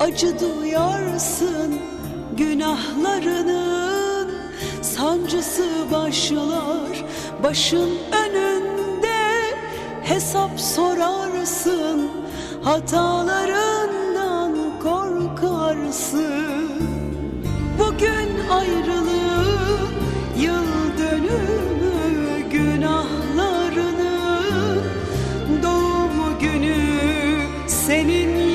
acı duyarsın günahlarının sancısı başlar. Başın önünde hesap sorarsın hatalarından korkarsın. Bugün ayrılık yıl dönümü günahlarının doğum günü senin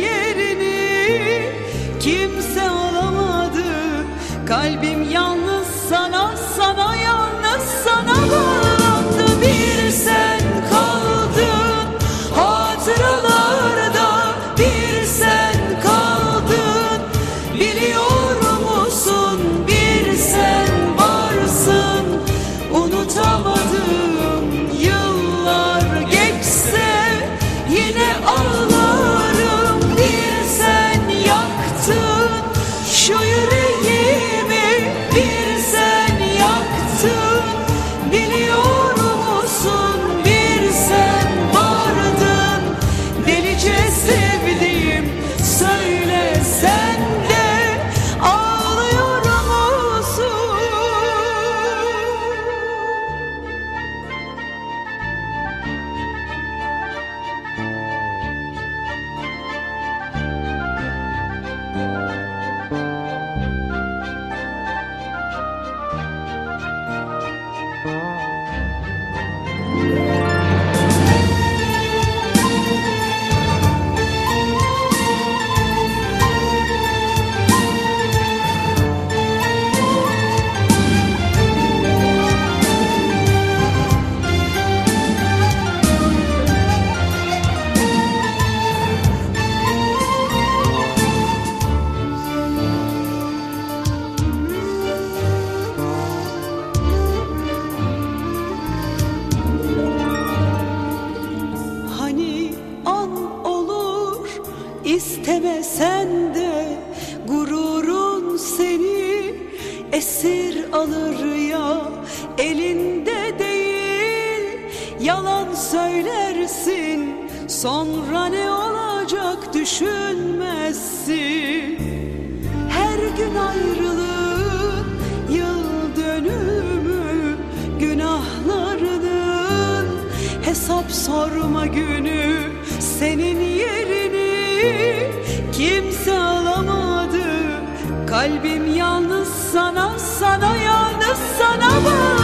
kalbim istemesen de gururun seni esir alır ya. Elinde değil yalan söylersin. Sonra ne olacak düşünmezsin. Her gün ayrılık yıl dönümü günahlarının hesap sorma günü kalbim yalnız sana sana yalnız sana bağlı